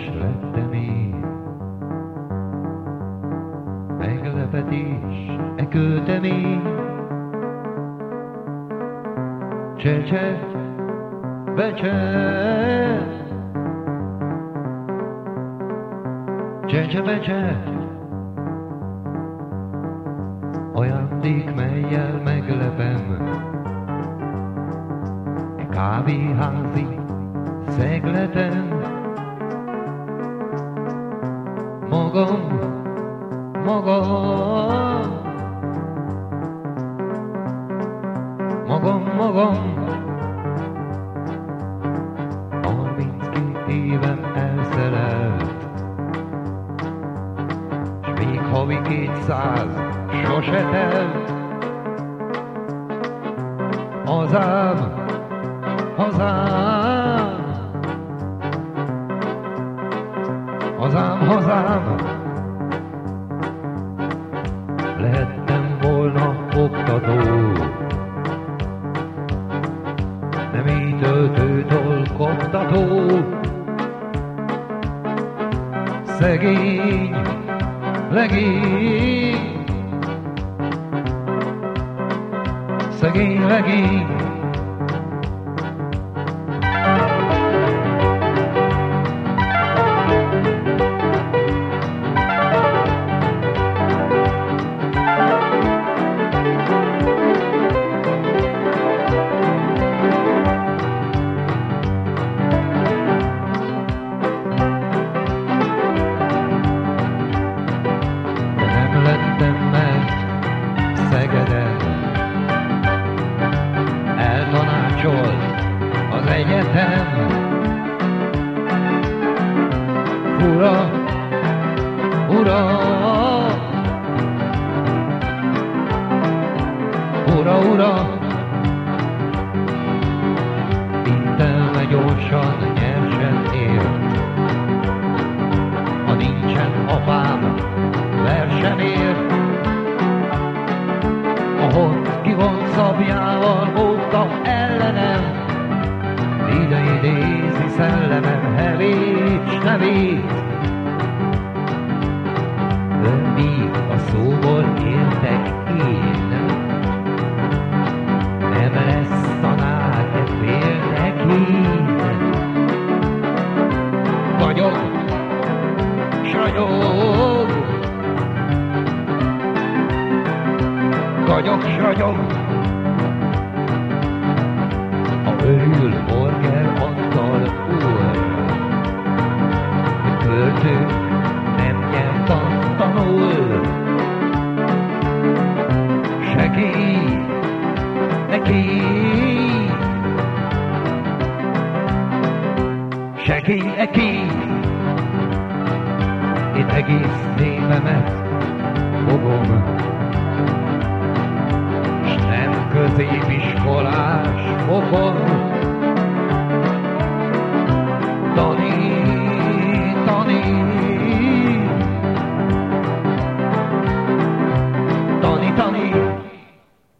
más lettem én. Meglepetés, e költemény, csecset, becset, csecse, becset, ajándék, melyel meglepem, e kávéházi szegleten, magam, magam, magam, magam. Harminckét évem elszelelt, s még havi kétszáz sose telt. Hazám, hazám, nem így töltőtől koptató. Szegény, legény, szegény legény. hurra, hurra. Hurra, hurra. De míg a szóból értek én, nem lesz tanár, félnek én. Vagyok, s ragyog, Vagyok, s ragyog. Ha örül Morger Segély -e kény, én egész névemet fogom. S nem középiskolás fokon tanítani.